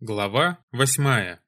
Глава восьмая.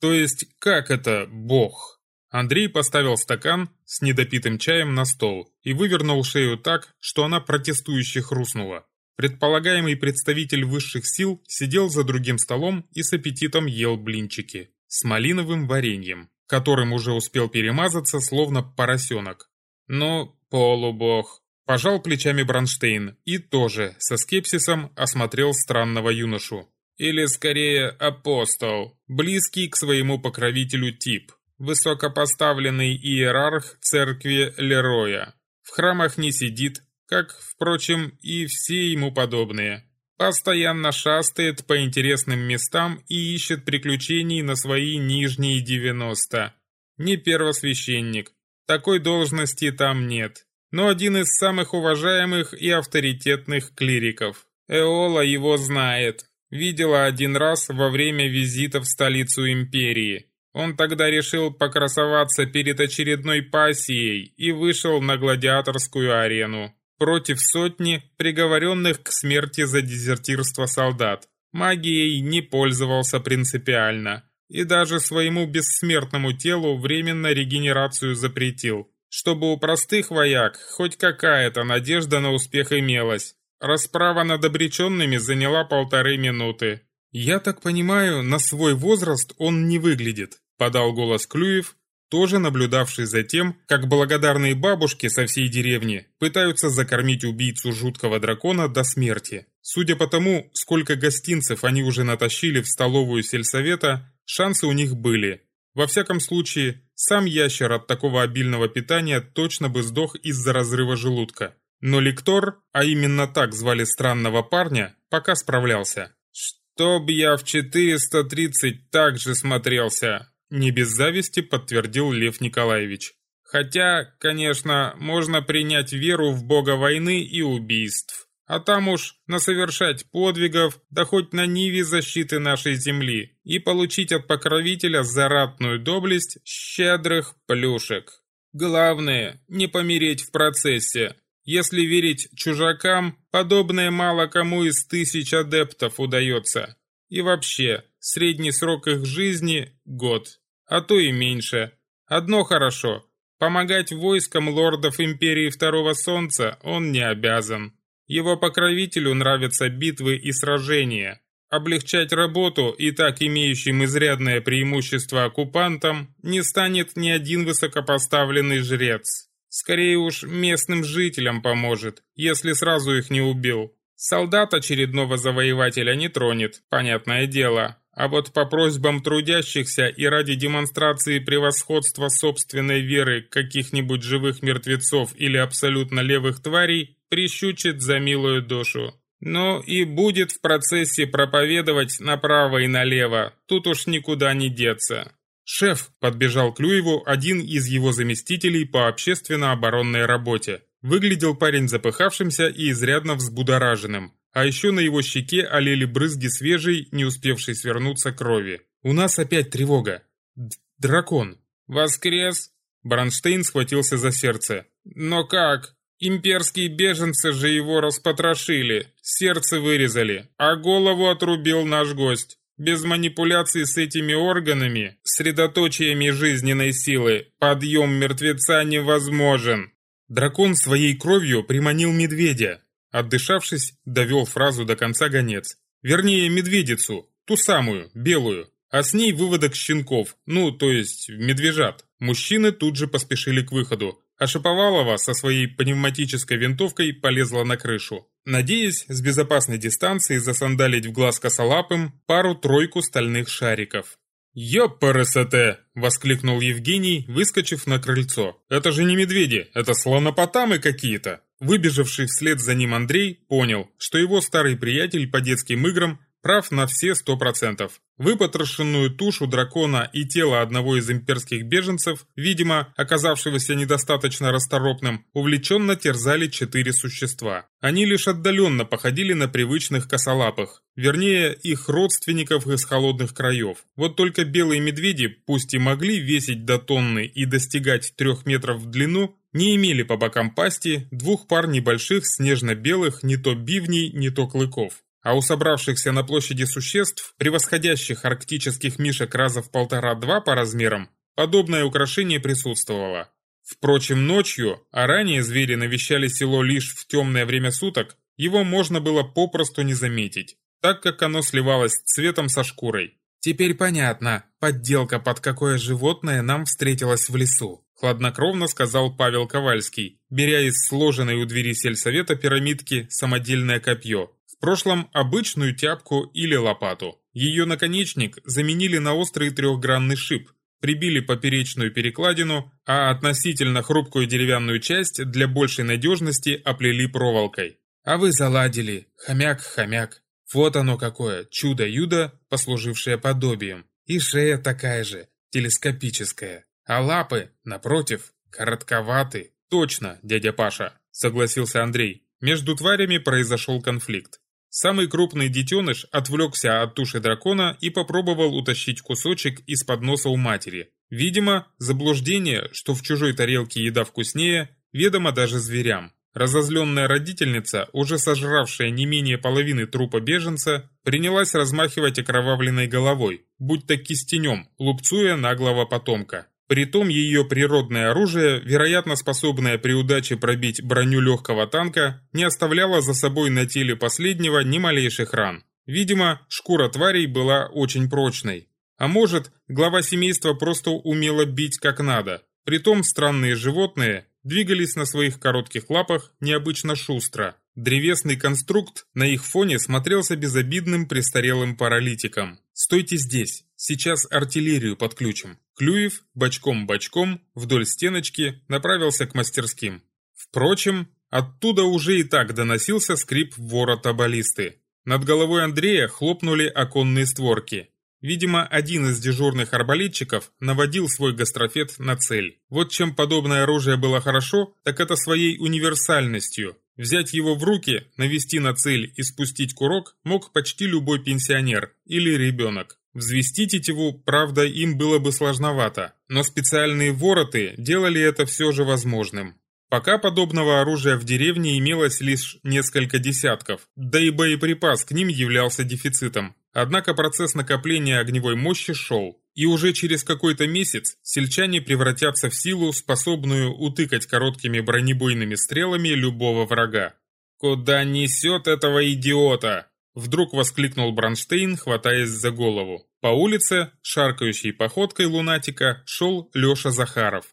То есть, как это «бог»? Андрей поставил стакан с недопитым чаем на стол и вывернул шею так, что она протестующе хрустнула. Предполагаемый представитель высших сил сидел за другим столом и с аппетитом ел блинчики с малиновым вареньем, которым уже успел перемазаться, словно поросенок. «Ну, полубог», – пожал плечами Бронштейн и тоже со скепсисом осмотрел странного юношу. Или скорее апостол, близкий к своему покровителю тип, высокопоставленный иерарх церкви Лероя. В храмах не сидит, как, впрочем, и все ему подобные. Постоянно шастает по интересным местам и ищет приключений на свои нижние 90. Не первосвященник, такой должности там нет, но один из самых уважаемых и авторитетных клириков. Эола его знает, Видела один раз во время визита в столицу империи. Он тогда решил покрасоваться перед очередной пассией и вышел на гладиаторскую арену против сотни приговоренных к смерти за дезертирство солдат. Магией не пользовался принципиально и даже своему бессмертному телу временно регенерацию запретил, чтобы у простых вояк хоть какая-то надежда на успех имелась. Расправа над обреченными заняла полторы минуты. «Я так понимаю, на свой возраст он не выглядит», – подал голос Клюев, тоже наблюдавший за тем, как благодарные бабушки со всей деревни пытаются закормить убийцу жуткого дракона до смерти. Судя по тому, сколько гостинцев они уже натащили в столовую сельсовета, шансы у них были. Во всяком случае, сам ящер от такого обильного питания точно бы сдох из-за разрыва желудка. Но Лектор, а именно так звали странного парня, пока справлялся. «Чтоб я в 430 так же смотрелся!» Не без зависти подтвердил Лев Николаевич. Хотя, конечно, можно принять веру в бога войны и убийств. А там уж насовершать подвигов, да хоть на ниве защиты нашей земли, и получить от покровителя за ратную доблесть щедрых плюшек. Главное, не помереть в процессе, если верить чужакам, подобное мало кому из тысяч адептов удается. И вообще, средний срок их жизни – год, а то и меньше. Одно хорошо – помогать войскам лордов Империи Второго Солнца он не обязан. Его покровителю нравятся битвы и сражения. Облегчать работу и так имеющим изрядное преимущество оккупантам не станет ни один высокопоставленный жрец. Скорее уж местным жителям поможет, если сразу их не убил. Солдат очередного завоевателя не тронет, понятное дело. А вот по просьбам трудящихся и ради демонстрации превосходства собственной веры каких-нибудь живых мертвецов или абсолютно левых тварей прищучит за милую душу. Ну и будет в процессе проповедовать направо и налево, тут уж никуда не деться. «Шеф!» – подбежал к Клюеву один из его заместителей по общественно-оборонной работе. Выглядел парень запыхавшимся и изрядно взбудораженным, а еще на его щеке олели брызги свежей, не успевшей свернуться крови. «У нас опять тревога. Д дракон». «Воскрес?» Бронштейн схватился за сердце. «Но как? Имперские беженцы же его распотрошили, сердце вырезали, а голову отрубил наш гость. Без манипуляций с этими органами, средоточиями жизненной силы, подъем мертвеца невозможен. Дракон своей кровью приманил медведя. Отдышавшись, довел фразу до конца гонец. Вернее, медведицу, ту самую, белую. А с ней выводок щенков, ну, то есть медвежат. Мужчины тут же поспешили к выходу, а Шаповалова со своей пневматической винтовкой полезла на крышу, надеясь с безопасной дистанции засандалить в глаз косолапым пару-тройку стальных шариков. «Ёпарасоте!» – воскликнул Евгений, выскочив на крыльцо. «Это же не медведи, это слонопотамы какие-то!» Выбежавший вслед за ним Андрей понял, что его старый приятель по детским играм прав на все сто процентов. Выпотрошенную тушу дракона и тело одного из имперских беженцев, видимо, оказавшегося недостаточно расторопным, увлеченно терзали четыре существа. Они лишь отдаленно походили на привычных косолапых, вернее, их родственников из холодных краев. Вот только белые медведи, пусть и могли весить до тонны и достигать трех метров в длину, не имели по бокам пасти двух пар небольших снежно-белых не то бивней, не то клыков. А у собравшихся на площади существ, превосходящих арктических мишек раза в полтора-два по размерам, подобное украшение присутствовало. Впрочем, ночью, а ранее звери навещали село лишь в темное время суток, его можно было попросту не заметить, так как оно сливалось цветом со шкурой. Теперь понятно, подделка под какое животное нам встретилась в лесу. Хладнокровно сказал Павел Ковальский, беря из сложенной у двери сельсовета пирамидки самодельное копье, в прошлом обычную тяпку или лопату. Ее наконечник заменили на острый трехгранный шип, прибили поперечную перекладину, а относительно хрупкую деревянную часть для большей надежности оплели проволокой. А вы заладили, хомяк-хомяк. Вот оно какое, чудо-юдо, послужившее подобием. И шея такая же, телескопическая. А лапы, напротив, коротковаты. Точно, дядя Паша, согласился Андрей. Между тварями произошел конфликт. Самый крупный детеныш отвлекся от туши дракона и попробовал утащить кусочек из-под носа у матери. Видимо, заблуждение, что в чужой тарелке еда вкуснее, ведомо даже зверям. Разозленная родительница, уже сожравшая не менее половины трупа беженца, принялась размахивать окровавленной головой, будь то кистенем, лупцуя наглого потомка. Притом ее природное оружие, вероятно способное при удаче пробить броню легкого танка, не оставляло за собой на теле последнего ни малейших ран. Видимо, шкура тварей была очень прочной. А может, глава семейства просто умела бить как надо. Притом странные животные двигались на своих коротких лапах необычно шустро. Древесный конструкт на их фоне смотрелся безобидным престарелым паралитиком. «Стойте здесь, сейчас артиллерию подключим». Клюев бочком-бочком вдоль стеночки направился к мастерским. Впрочем, оттуда уже и так доносился скрип ворота баллисты. Над головой Андрея хлопнули оконные створки. Видимо, один из дежурных арбалетчиков наводил свой гастрофет на цель. Вот чем подобное оружие было хорошо, так это своей универсальностью. Взять его в руки, навести на цель и спустить курок мог почти любой пенсионер или ребенок. Взвести тетиву, правда, им было бы сложновато, но специальные вороты делали это все же возможным. Пока подобного оружия в деревне имелось лишь несколько десятков, да и боеприпас к ним являлся дефицитом. Однако процесс накопления огневой мощи шел, и уже через какой-то месяц сельчане превратятся в силу, способную утыкать короткими бронебойными стрелами любого врага. «Куда несет этого идиота?» Вдруг воскликнул Бронштейн, хватаясь за голову. По улице, шаркающей походкой лунатика, шел Леша Захаров.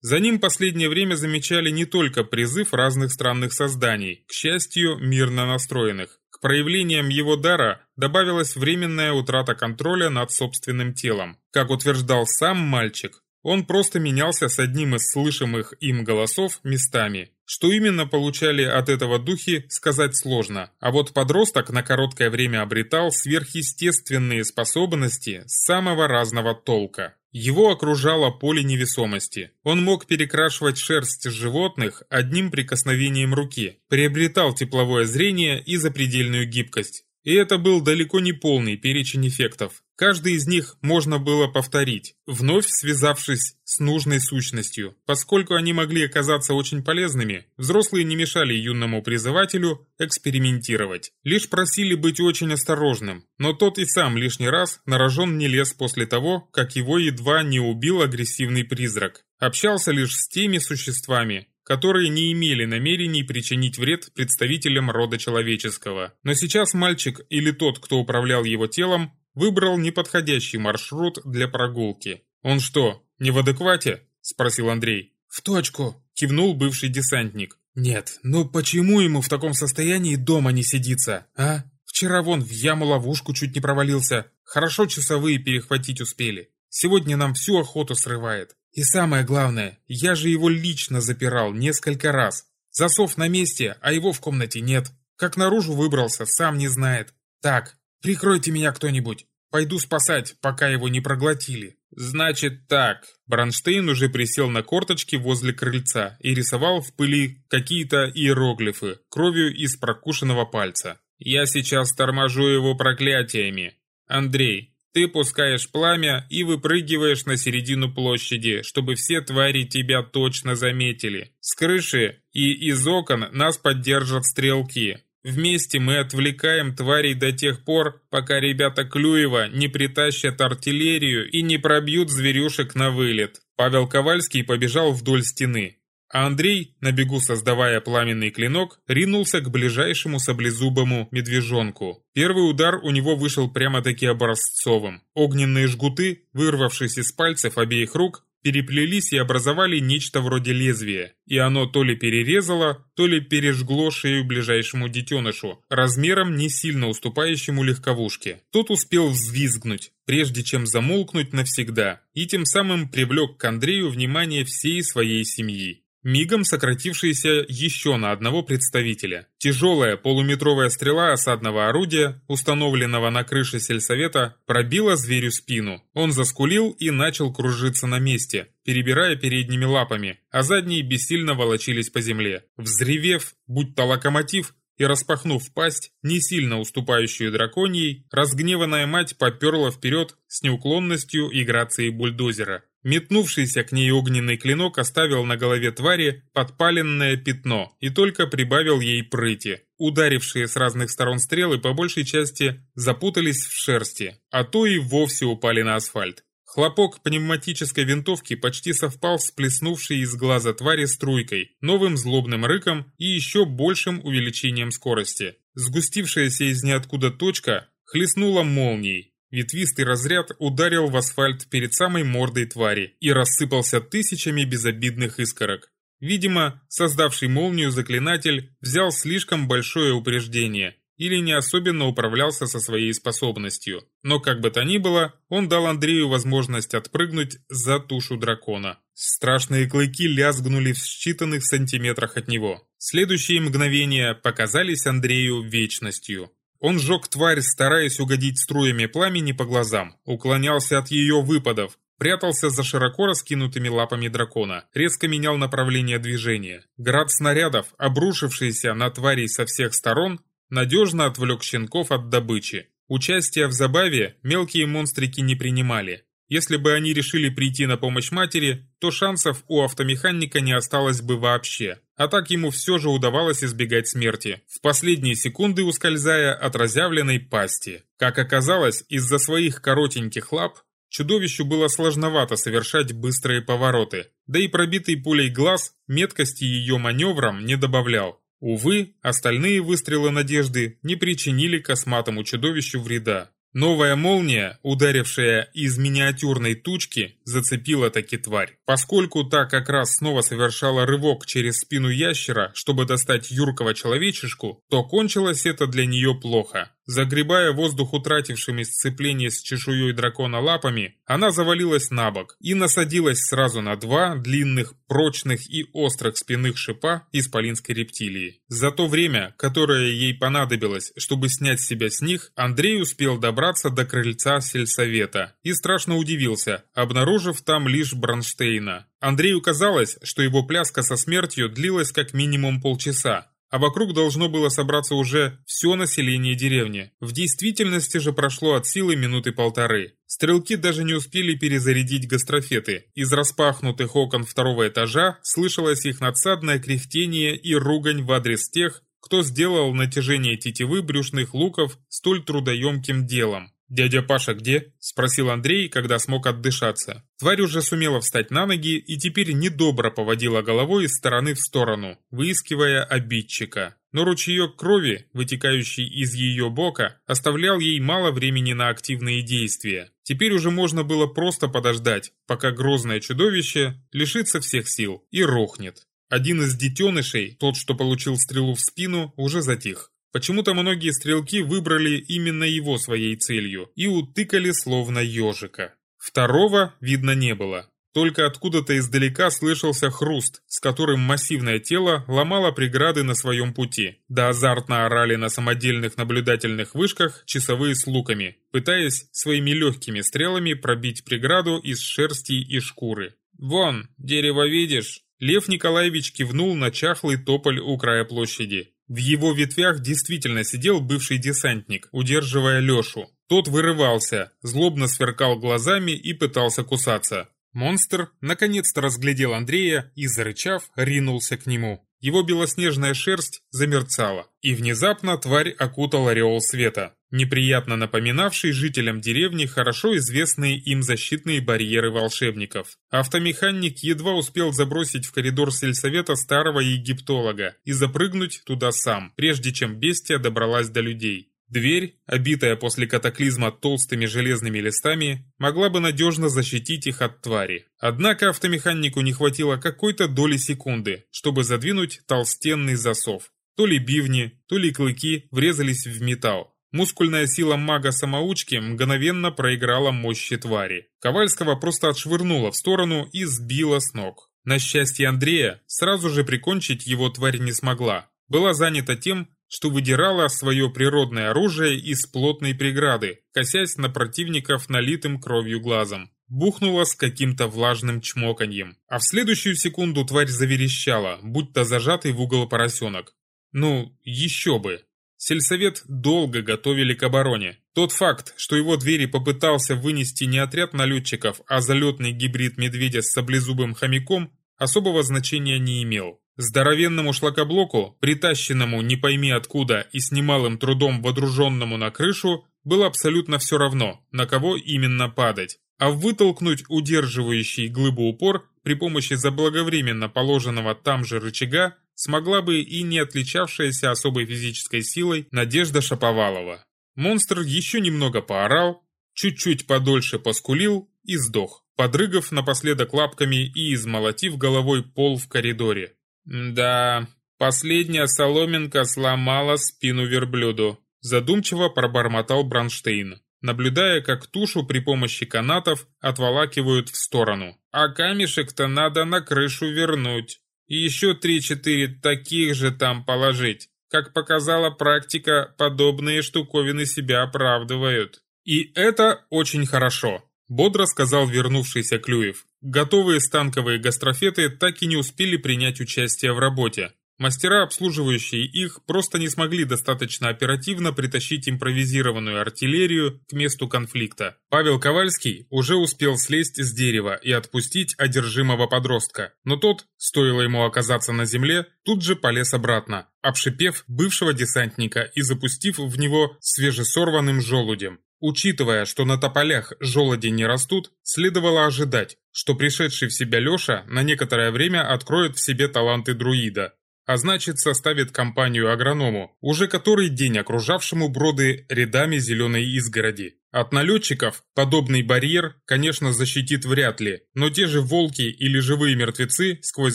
За ним последнее время замечали не только призыв разных странных созданий, к счастью, мирно настроенных. Проявлениям его дара добавилась временная утрата контроля над собственным телом. Как утверждал сам мальчик, он просто менялся с одним из слышимых им голосов местами. Что именно получали от этого духи, сказать сложно. А вот подросток на короткое время обретал сверхъестественные способности самого разного толка. Его окружало поле невесомости. Он мог перекрашивать шерсть животных одним прикосновением руки, приобретал тепловое зрение и запредельную гибкость. И это был далеко не полный перечень эффектов. Каждый из них можно было повторить, вновь связавшись с нужной сущностью. Поскольку они могли оказаться очень полезными, взрослые не мешали юному призывателю экспериментировать. Лишь просили быть очень осторожным, но тот и сам лишний раз на рожон не лез после того, как его едва не убил агрессивный призрак. Общался лишь с теми существами, которые не имели намерений причинить вред представителям рода человеческого. Но сейчас мальчик или тот, кто управлял его телом, выбрал неподходящий маршрут для прогулки. «Он что, не в адеквате?» – спросил Андрей. «В точку!» – кивнул бывший десантник. «Нет, ну почему ему в таком состоянии дома не сидится, а? Вчера вон в яму-ловушку чуть не провалился. Хорошо часовые перехватить успели. Сегодня нам всю охоту срывает. И самое главное, я же его лично запирал несколько раз. Засов на месте, а его в комнате нет. Как наружу выбрался, сам не знает. Так, прикройте меня кто-нибудь. Пойду спасать, пока его не проглотили. Значит так. Бронштейн уже присел на корточки возле крыльца и рисовал в пыли какие-то иероглифы, кровью из прокушенного пальца. Я сейчас торможу его проклятиями. Андрей, ты пускаешь пламя и выпрыгиваешь на середину площади, чтобы все твари тебя точно заметили. С крыши и из окон нас поддержат стрелки. Вместе мы отвлекаем тварей до тех пор, пока ребята Клюева не притащат артиллерию и не пробьют зверюшек на вылет. Павел Ковальский побежал вдоль стены. А Андрей, на бегу создавая пламенный клинок, ринулся к ближайшему саблезубому медвежонку. Первый удар у него вышел прямо-таки образцовым. Огненные жгуты, вырвавшись из пальцев обеих рук, переплелись и образовали нечто вроде лезвия, и оно то ли перерезало, то ли пережгло шею ближайшему детенышу, размером не сильно уступающему легковушке. Тот успел взвизгнуть, прежде чем замолкнуть навсегда, и тем самым привлек к Андрею внимание всей своей семьи мигом сократившийся еще на одного представителя. Тяжелая полуметровая стрела осадного орудия, установленного на крыше сельсовета, пробила зверю спину. Он заскулил и начал кружиться на месте, перебирая передними лапами, а задние бессильно волочились по земле. Взревев, будь то локомотив, и распахнув пасть, не сильно уступающую драконьей, разгневанная мать поперла вперед с неуклонностью и грацией бульдозера. Метнувшийся к ней огненный клинок оставил на голове твари подпаленное пятно и только прибавил ей прыти. Ударившие с разных сторон стрелы по большей части запутались в шерсти, а то и вовсе упали на асфальт. Хлопок пневматической винтовки почти совпал с плеснувшей из глаза твари струйкой, новым злобным рыком и еще большим увеличением скорости. Сгустившаяся из ниоткуда точка хлестнула молнией, Ветвистый разряд ударил в асфальт перед самой мордой твари и рассыпался тысячами безобидных искорок. Видимо, создавший молнию заклинатель взял слишком большое упреждение или не особенно управлялся со своей способностью. Но как бы то ни было, он дал Андрею возможность отпрыгнуть за тушу дракона. Страшные клыки лязгнули в считанных сантиметрах от него. Следующие мгновения показались Андрею вечностью. Он сжег тварь, стараясь угодить струями пламени по глазам, уклонялся от ее выпадов, прятался за широко раскинутыми лапами дракона, резко менял направление движения. Град снарядов, обрушившийся на тварей со всех сторон, надежно отвлек щенков от добычи. Участие в забаве мелкие монстрики не принимали. Если бы они решили прийти на помощь матери, то шансов у автомеханика не осталось бы вообще. А так ему все же удавалось избегать смерти, в последние секунды ускользая от разъявленной пасти. Как оказалось, из-за своих коротеньких лап чудовищу было сложновато совершать быстрые повороты, да и пробитый пулей глаз меткости ее маневрам не добавлял. Увы, остальные выстрелы надежды не причинили косматому чудовищу вреда. Новая молния, ударившая из миниатюрной тучки, зацепила таки тварь. Поскольку та как раз снова совершала рывок через спину ящера, чтобы достать юркого человечешку, то кончилось это для нее плохо. Загребая воздух утратившими сцепление с чешуей дракона лапами, она завалилась на бок и насадилась сразу на два длинных, прочных и острых спинных шипа исполинской рептилии. За то время, которое ей понадобилось, чтобы снять себя с них, Андрей успел добраться до крыльца сельсовета и страшно удивился, обнаружив там лишь Бронштейна. Андрею казалось, что его пляска со смертью длилась как минимум полчаса, а вокруг должно было собраться уже все население деревни. В действительности же прошло от силы минуты полторы. Стрелки даже не успели перезарядить гастрофеты. Из распахнутых окон второго этажа слышалось их надсадное кряхтение и ругань в адрес тех, кто сделал натяжение тетивы брюшных луков столь трудоемким делом. «Дядя Паша где?» – спросил Андрей, когда смог отдышаться. Тварь уже сумела встать на ноги и теперь недобро поводила головой из стороны в сторону, выискивая обидчика. Но ручеек крови, вытекающий из ее бока, оставлял ей мало времени на активные действия. Теперь уже можно было просто подождать, пока грозное чудовище лишится всех сил и рухнет. Один из детенышей, тот, что получил стрелу в спину, уже затих. Почему-то многие стрелки выбрали именно его своей целью и утыкали словно ежика. Второго видно не было. Только откуда-то издалека слышался хруст, с которым массивное тело ломало преграды на своем пути. Да азартно орали на самодельных наблюдательных вышках часовые с луками, пытаясь своими легкими стрелами пробить преграду из шерсти и шкуры. «Вон, дерево видишь?» Лев Николаевич кивнул на чахлый тополь у края площади. В его ветвях действительно сидел бывший десантник, удерживая Лешу. Тот вырывался, злобно сверкал глазами и пытался кусаться. Монстр наконец-то разглядел Андрея и, зарычав, ринулся к нему. Его белоснежная шерсть замерцала, и внезапно тварь окутал ореол света, неприятно напоминавший жителям деревни хорошо известные им защитные барьеры волшебников. Автомеханик едва успел забросить в коридор сельсовета старого египтолога и запрыгнуть туда сам, прежде чем бестия добралась до людей. Дверь, обитая после катаклизма толстыми железными листами, могла бы надежно защитить их от твари. Однако автомеханику не хватило какой-то доли секунды, чтобы задвинуть толстенный засов. То ли бивни, то ли клыки врезались в металл. Мускульная сила мага-самоучки мгновенно проиграла мощи твари. Ковальского просто отшвырнула в сторону и сбила с ног. На счастье Андрея, сразу же прикончить его тварь не смогла. Была занята тем, что выдирала свое природное оружие из плотной преграды, косясь на противников налитым кровью глазом. Бухнула с каким-то влажным чмоканьем. А в следующую секунду тварь заверещала, будто зажатый в угол поросенок. Ну, еще бы. Сельсовет долго готовили к обороне. Тот факт, что его двери попытался вынести не отряд налетчиков, а залетный гибрид медведя с саблезубым хомяком, особого значения не имел. Здоровенному шлакоблоку, притащенному не пойми откуда и с немалым трудом водруженному на крышу, было абсолютно все равно, на кого именно падать. А вытолкнуть удерживающий глыбу упор при помощи заблаговременно положенного там же рычага смогла бы и не отличавшаяся особой физической силой Надежда Шаповалова. Монстр еще немного поорал, чуть-чуть подольше поскулил и сдох, подрыгав напоследок лапками и измолотив головой пол в коридоре. «Да, последняя соломинка сломала спину верблюду», задумчиво пробормотал Бронштейн, наблюдая, как тушу при помощи канатов отволакивают в сторону. «А камешек-то надо на крышу вернуть. И еще три-четыре таких же там положить. Как показала практика, подобные штуковины себя оправдывают». «И это очень хорошо», бодро сказал вернувшийся Клюев. Готовые станковые гастрофеты так и не успели принять участие в работе. Мастера, обслуживающие их, просто не смогли достаточно оперативно притащить импровизированную артиллерию к месту конфликта. Павел Ковальский уже успел слезть с дерева и отпустить одержимого подростка, но тот, стоило ему оказаться на земле, тут же полез обратно, обшипев бывшего десантника и запустив в него свежесорванным желудем. Учитывая, что на тополях желуди не растут, следовало ожидать, что пришедший в себя Леша на некоторое время откроет в себе таланты друида, а значит составит компанию агроному, уже который день окружавшему броды рядами зеленой изгороди. От налетчиков подобный барьер, конечно, защитит вряд ли, но те же волки или живые мертвецы сквозь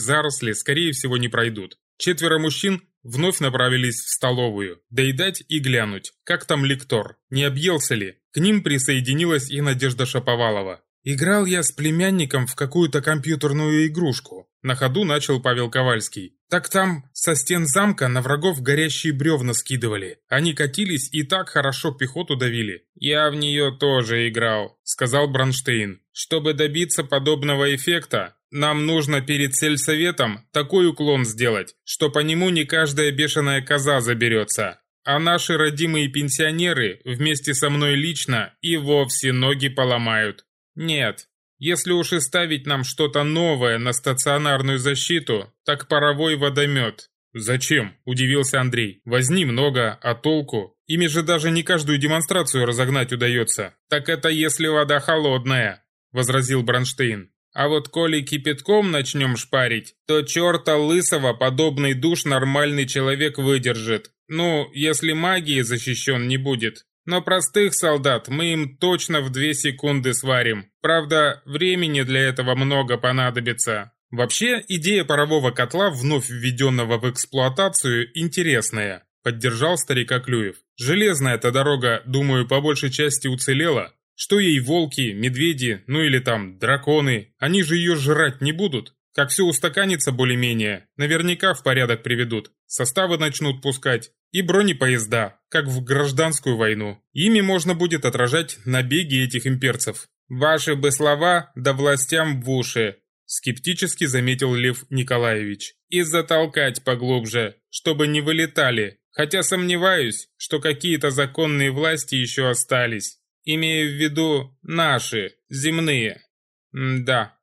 заросли, скорее всего, не пройдут. Четверо мужчин вновь направились в столовую, доедать и глянуть, как там лектор, не объелся ли. К ним присоединилась и Надежда Шаповалова. «Играл я с племянником в какую-то компьютерную игрушку», на ходу начал Павел Ковальский. «Так там со стен замка на врагов горящие бревна скидывали. Они катились и так хорошо пехоту давили». «Я в нее тоже играл», — сказал Бронштейн. «Чтобы добиться подобного эффекта, нам нужно перед сельсоветом такой уклон сделать, что по нему не каждая бешеная коза заберется. А наши родимые пенсионеры вместе со мной лично и вовсе ноги поломают. Нет, если уж и ставить нам что-то новое на стационарную защиту, так паровой водомет. «Зачем?» – удивился Андрей. «Возни много, а толку? Ими же даже не каждую демонстрацию разогнать удается». «Так это если вода холодная», – возразил Бронштейн. А вот коли кипятком начнем шпарить, то черта лысого подобный душ нормальный человек выдержит. Ну, если магии защищен не будет. Но простых солдат мы им точно в две секунды сварим. Правда, времени для этого много понадобится. Вообще, идея парового котла, вновь введенного в эксплуатацию, интересная. Поддержал старика Клюев. Железная эта дорога, думаю, по большей части уцелела. Что ей волки, медведи, ну или там драконы, они же ее жрать не будут. Как все устаканится более-менее, наверняка в порядок приведут. Составы начнут пускать. И бронепоезда, как в гражданскую войну. Ими можно будет отражать набеги этих имперцев. «Ваши бы слова, да властям в уши», скептически заметил Лев Николаевич. «И затолкать поглубже, чтобы не вылетали. Хотя сомневаюсь, что какие-то законные власти еще остались. Имею в виду наши, земные. М да.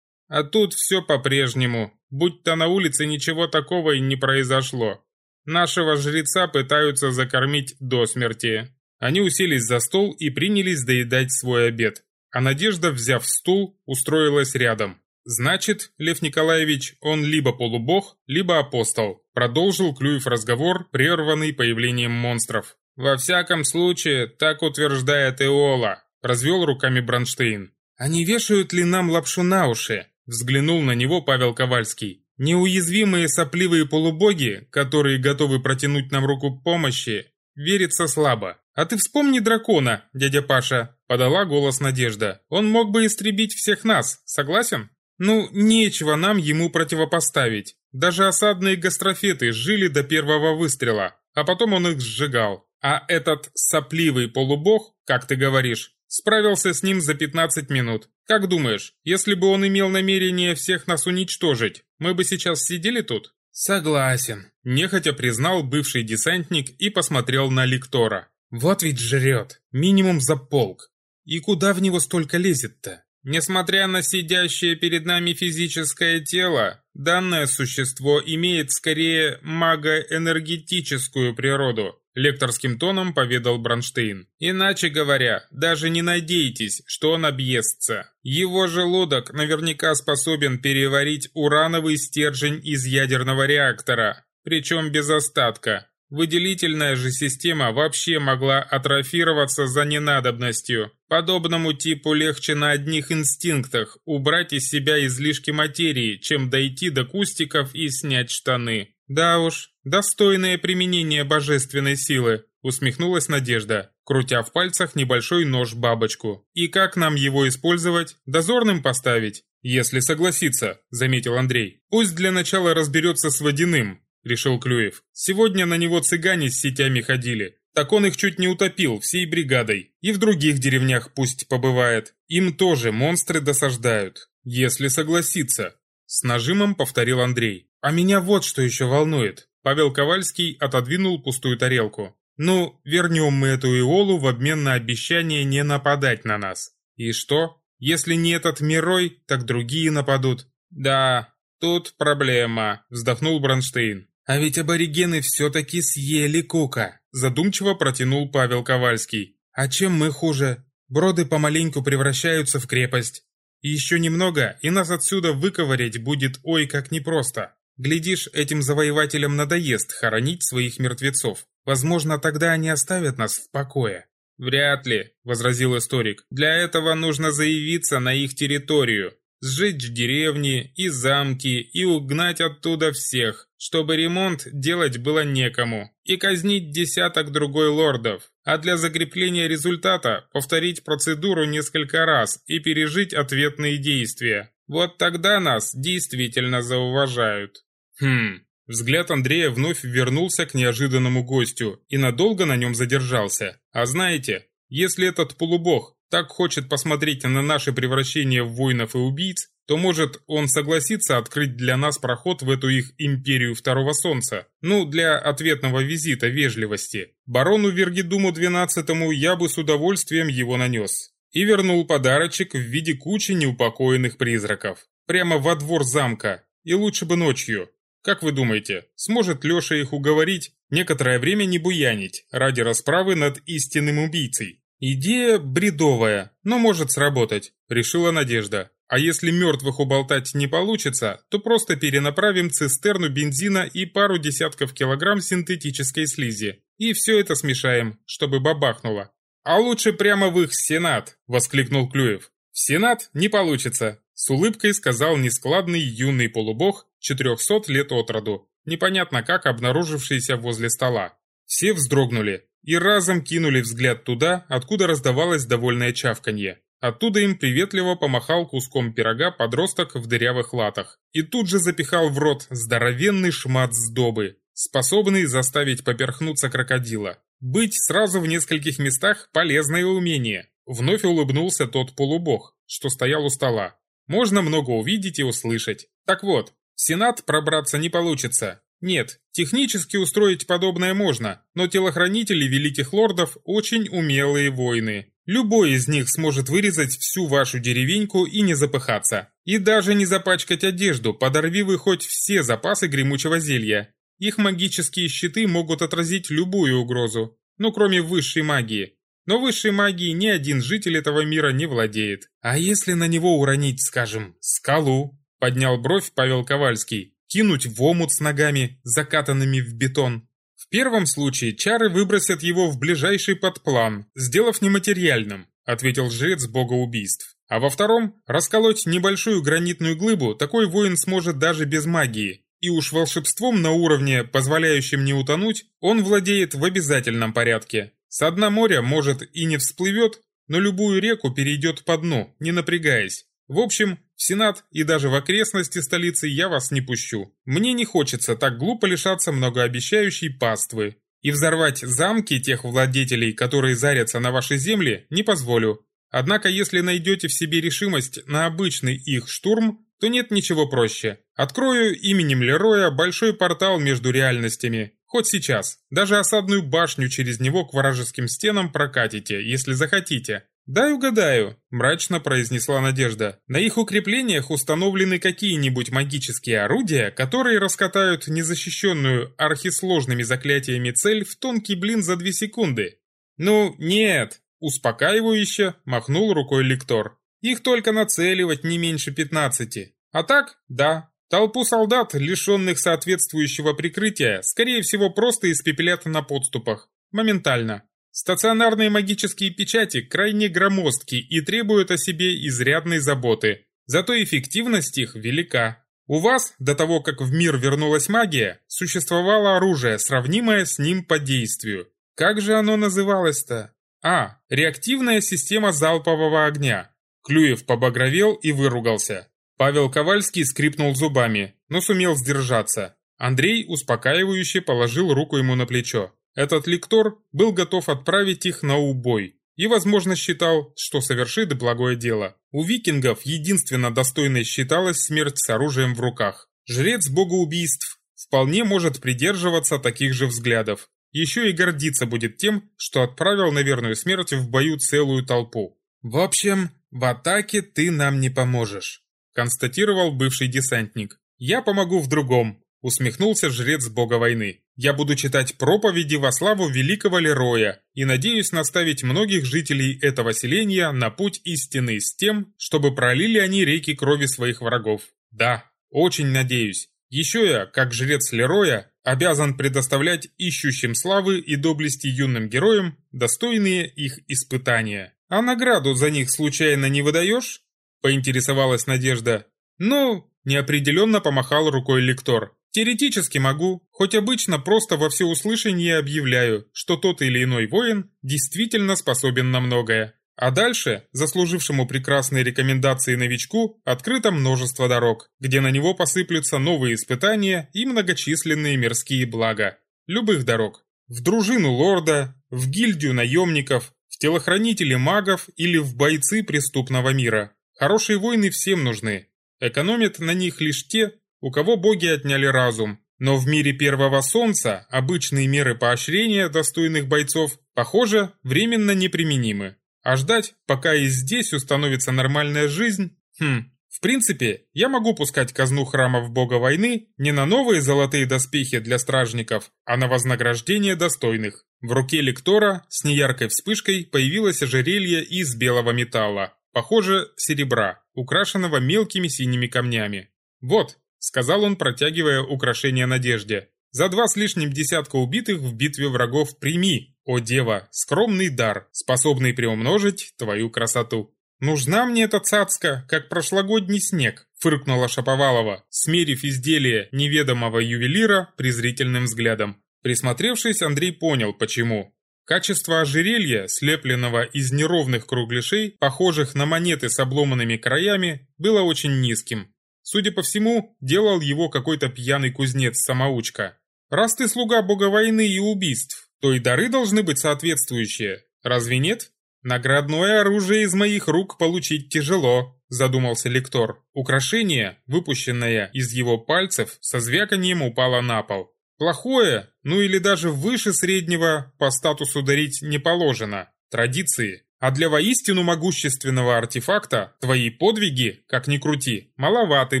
А тут все по-прежнему. будь-то на улице ничего такого и не произошло. Нашего жреца пытаются закормить до смерти. Они уселись за стол и принялись доедать свой обед. А Надежда, взяв стул, устроилась рядом. «Значит, Лев Николаевич, он либо полубог, либо апостол», продолжил Клюев разговор, прерванный появлением монстров. «Во всяком случае, так утверждает Иола», развел руками Бронштейн. «А не вешают ли нам лапшу на уши?» Взглянул на него Павел Ковальский. «Неуязвимые сопливые полубоги, которые готовы протянуть нам руку помощи, верится слабо. А ты вспомни дракона, дядя Паша», подала голос Надежда. «Он мог бы истребить всех нас, согласен?» Ну, нечего нам ему противопоставить. Даже осадные гастрофеты жили до первого выстрела, а потом он их сжигал. А этот сопливый полубог, как ты говоришь, справился с ним за 15 минут. Как думаешь, если бы он имел намерение всех нас уничтожить, мы бы сейчас сидели тут? Согласен. Нехотя признал бывший десантник и посмотрел на Ликтора. Вот ведь жрет. Минимум за полк. И куда в него столько лезет-то? Несмотря на сидящее перед нами физическое тело, данное существо имеет скорее магоэнергетическую природу, лекторским тоном поведал Бронштейн. Иначе говоря, даже не надейтесь, что он объестся. Его желудок наверняка способен переварить урановый стержень из ядерного реактора, причем без остатка. Выделительная же система вообще могла атрофироваться за ненадобностью. Подобному типу легче на одних инстинктах убрать из себя излишки материи, чем дойти до кустиков и снять штаны. Да уж, достойное применение божественной силы, усмехнулась Надежда, крутя в пальцах небольшой нож-бабочку. И как нам его использовать? Дозорным поставить? «Если согласится», — заметил Андрей. «Пусть для начала разберется с водяным, — решил Клюев. «Сегодня на него цыгане с сетями ходили. Так он их чуть не утопил всей бригадой. И в других деревнях пусть побывает. Им тоже монстры досаждают. Если согласится». С нажимом повторил Андрей. «А меня вот что еще волнует». Павел Ковальский отодвинул пустую тарелку. «Ну, вернем мы эту Иолу в обмен на обещание не нападать на нас. И что? Если не этот Мирой, так другие нападут». «Да, тут проблема», — вздохнул Бронштейн. «А ведь аборигены все-таки съели Кука», задумчиво протянул Павел Ковальский. «А чем мы хуже? Броды помаленьку превращаются в крепость. Еще немного, и нас отсюда выковырять будет ой как непросто. Глядишь, этим завоевателям надоест хоронить своих мертвецов. Возможно, тогда они оставят нас в покое». «Вряд ли», — возразил историк. «Для этого нужно заявиться на их территорию, сжечь деревни и замки и угнать оттуда всех, чтобы ремонт делать было некому, и казнить десяток другой лордов, а для закрепления результата повторить процедуру несколько раз и пережить ответные действия. Вот тогда нас действительно зауважают. Хм, Взгляд Андрея вновь вернулся к неожиданному гостю и надолго на нем задержался. А знаете, если этот полубог так хочет посмотреть на наше превращение в воинов и убийц, то может он согласится открыть для нас проход в эту их империю Второго Солнца. Ну, для ответного визита вежливости. Барону Вергидуму XII я бы с удовольствием его нанес. И вернул подарочек в виде кучи неупокоенных призраков. Прямо во двор замка. И лучше бы ночью. Как вы думаете, сможет Леша их уговорить некоторое время не буянить ради расправы над истинным убийцей? «Идея бредовая, но может сработать», – решила Надежда. «А если мертвых уболтать не получится, то просто перенаправим цистерну бензина и пару десятков килограмм синтетической слизи. И все это смешаем, чтобы бабахнуло». «А лучше прямо в их Сенат!» – воскликнул Клюев. «В Сенат не получится», – с улыбкой сказал нескладный юный полубог 400 лет от роду, непонятно как обнаружившийся возле стола. Все вздрогнули, и разом кинули взгляд туда, откуда раздавалось довольное чавканье. Оттуда им приветливо помахал куском пирога подросток в дырявых латах и тут же запихал в рот здоровенный шмат сдобы, способный заставить поперхнуться крокодила. Быть сразу в нескольких местах – полезное умение. Вновь улыбнулся тот полубог, что стоял у стола. Можно много увидеть и услышать. Так вот, в Сенат пробраться не получится. Нет, технически устроить подобное можно, но телохранители великих лордов очень умелые воины. Любой из них сможет вырезать всю вашу деревеньку и не запыхаться. И даже не запачкать одежду, подорви вы хоть все запасы гремучего зелья. Их магические щиты могут отразить любую угрозу, ну кроме высшей магии. Но высшей магией ни один житель этого мира не владеет. А если на него уронить, скажем, скалу? Поднял бровь Павел Ковальский. Кинуть в омут с ногами, закатанными в бетон. В первом случае чары выбросят его в ближайший подплан, сделав нематериальным, ответил жрец бога убийств. А во втором, расколоть небольшую гранитную глыбу такой воин сможет даже без магии. И уж волшебством на уровне, позволяющем не утонуть, он владеет в обязательном порядке. С дна моря, может, и не всплывет, но любую реку перейдет по дну, не напрягаясь. В общем, в Сенат и даже в окрестности столицы я вас не пущу. Мне не хочется так глупо лишаться многообещающей паствы. И взорвать замки тех владетелей, которые зарятся на ваши земли, не позволю. Однако, если найдете в себе решимость на обычный их штурм, то нет ничего проще. Открою именем Лероя большой портал между реальностями. Хоть сейчас. Даже осадную башню через него к вражеским стенам прокатите, если захотите. «Дай угадаю», – мрачно произнесла Надежда. «На их укреплениях установлены какие-нибудь магические орудия, которые раскатают незащищенную архисложными заклятиями цель в тонкий блин за две секунды». «Ну, нет», – успокаивающе махнул рукой лектор. «Их только нацеливать не меньше пятнадцати. А так, да, толпу солдат, лишенных соответствующего прикрытия, скорее всего просто испепелят на подступах. Моментально». Стационарные магические печати крайне громоздки и требуют о себе изрядной заботы, зато эффективность их велика. У вас, до того как в мир вернулась магия, существовало оружие, сравнимое с ним по действию. Как же оно называлось-то? А, реактивная система залпового огня. Клюев побагровел и выругался. Павел Ковальский скрипнул зубами, но сумел сдержаться. Андрей успокаивающе положил руку ему на плечо. Этот лектор был готов отправить их на убой и, возможно, считал, что совершит благое дело. У викингов единственно достойной считалась смерть с оружием в руках. Жрец богоубийств вполне может придерживаться таких же взглядов. Еще и гордиться будет тем, что отправил на верную смерть в бою целую толпу. «В общем, в атаке ты нам не поможешь», констатировал бывший десантник. «Я помогу в другом», усмехнулся жрец бога войны. Я буду читать проповеди во славу великого Лероя и надеюсь наставить многих жителей этого селения на путь истины с тем, чтобы пролили они реки крови своих врагов. Да, очень надеюсь. Еще я, как жрец Лероя, обязан предоставлять ищущим славы и доблести юным героям достойные их испытания. А награду за них случайно не выдаешь? Поинтересовалась Надежда. Ну, неопределенно помахал рукой лектор. Теоретически могу, хоть обычно просто во всеуслышание объявляю, что тот или иной воин действительно способен на многое. А дальше, заслужившему прекрасные рекомендации новичку, открыто множество дорог, где на него посыплются новые испытания и многочисленные мирские блага. Любых дорог. В дружину лорда, в гильдию наемников, в телохранители магов или в бойцы преступного мира. Хорошие воины всем нужны. Экономят на них лишь те, у кого боги отняли разум. Но в мире первого солнца обычные меры поощрения достойных бойцов, похоже, временно неприменимы. А ждать, пока и здесь установится нормальная жизнь, хм, в принципе, я могу пускать казну храмов бога войны не на новые золотые доспехи для стражников, а на вознаграждение достойных. В руке лектора с неяркой вспышкой появилось ожерелье из белого металла, похоже, серебра, украшенного мелкими синими камнями. Вот, сказал он, протягивая украшение Надежде. «За два с лишним десятка убитых в битве врагов прими, о дева, скромный дар, способный приумножить твою красоту». «Нужна мне эта цацка, как прошлогодний снег», — фыркнула Шаповалова, смерив изделие неведомого ювелира презрительным взглядом. Присмотревшись, Андрей понял, почему. Качество ожерелья, слепленного из неровных кругляшей, похожих на монеты с обломанными краями, было очень низким. Судя по всему, делал его какой-то пьяный кузнец-самоучка. Раз ты слуга бога войны и убийств, то и дары должны быть соответствующие. Разве нет? Наградное оружие из моих рук получить тяжело, задумался лектор. Украшение, выпущенное из его пальцев, со звяканьем упало на пол. Плохое, ну или даже выше среднего, по статусу дарить не положено. Традиции. А для воистину могущественного артефакта твои подвиги, как ни крути, маловаты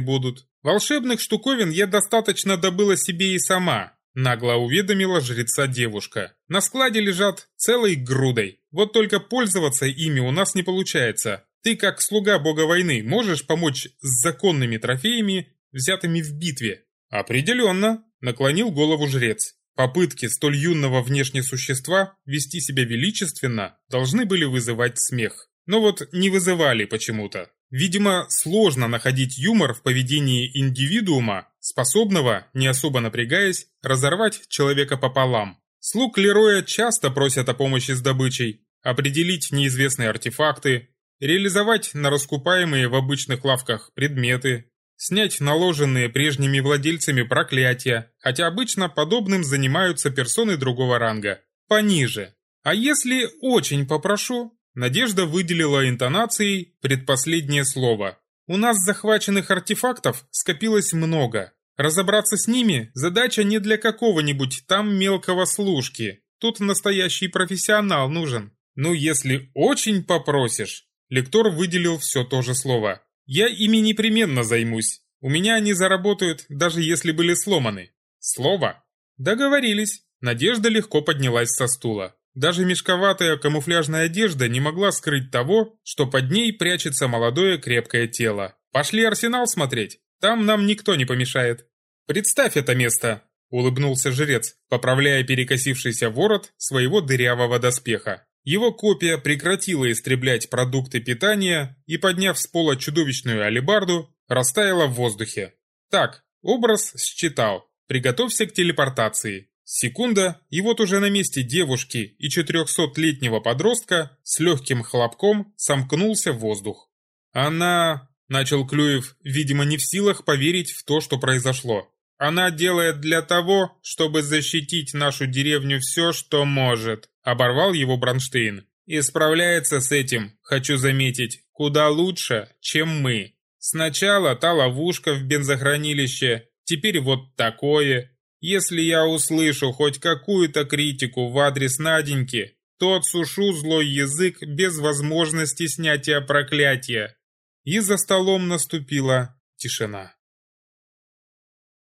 будут. Волшебных штуковин я достаточно добыла себе и сама, нагло уведомила жреца девушка. На складе лежат целой грудой. Вот только пользоваться ими у нас не получается. Ты, как слуга бога войны, можешь помочь с законными трофеями, взятыми в битве? Определенно, наклонил голову жрец. Попытки столь юного внешне существа вести себя величественно должны были вызывать смех. Но вот не вызывали почему-то. Видимо, сложно находить юмор в поведении индивидуума, способного, не особо напрягаясь, разорвать человека пополам. Слуг Лероя часто просят о помощи с добычей, определить неизвестные артефакты, реализовать на раскупаемые в обычных лавках предметы, снять наложенные прежними владельцами проклятия, хотя обычно подобным занимаются персоны другого ранга, пониже. А если очень попрошу? Надежда выделила интонацией предпоследнее слово. У нас захваченных артефактов скопилось много. Разобраться с ними – задача не для какого-нибудь там мелкого служки. Тут настоящий профессионал нужен. Ну, если очень попросишь. Лектор выделил все то же слово. Я ими непременно займусь. У меня они заработают, даже если были сломаны. Слово? Договорились. Надежда легко поднялась со стула. Даже мешковатая камуфляжная одежда не могла скрыть того, что под ней прячется молодое крепкое тело. Пошли арсенал смотреть. Там нам никто не помешает. Представь это место, улыбнулся жрец, поправляя перекосившийся ворот своего дырявого доспеха. Его копия прекратила истреблять продукты питания и, подняв с пола чудовищную алебарду, растаяла в воздухе. Так, образ считал. Приготовься к телепортации. Секунда, и вот уже на месте девушки и 400-летнего подростка с легким хлопком сомкнулся воздух. «Она...» – начал Клюев, видимо, не в силах поверить в то, что произошло. «Она делает для того, чтобы защитить нашу деревню все, что может», – оборвал его Бронштейн. «И справляется с этим, хочу заметить, куда лучше, чем мы. Сначала та ловушка в бензохранилище, теперь вот такое. Если я услышу хоть какую-то критику в адрес Наденьки, то отсушу злой язык без возможности снятия проклятия. И за столом наступила тишина.